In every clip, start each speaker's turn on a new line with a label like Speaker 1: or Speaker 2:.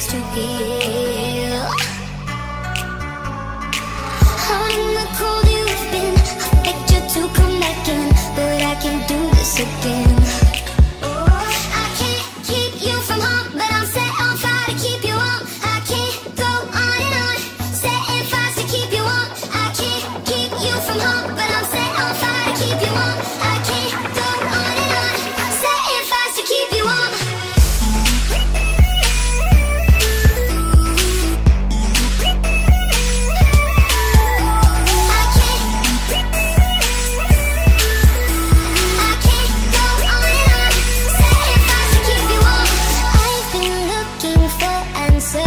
Speaker 1: heal. Out in the cold you've been, I begged you to come back in, but I can't do this again. I can't keep you from home,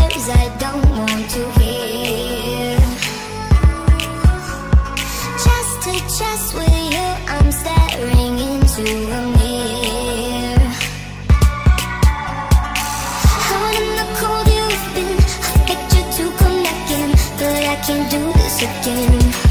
Speaker 1: answers I don't want to hear. Chest to chest with you, I'm staring into a mirror. In the cold you've been, I to come back in, but I can't do this again.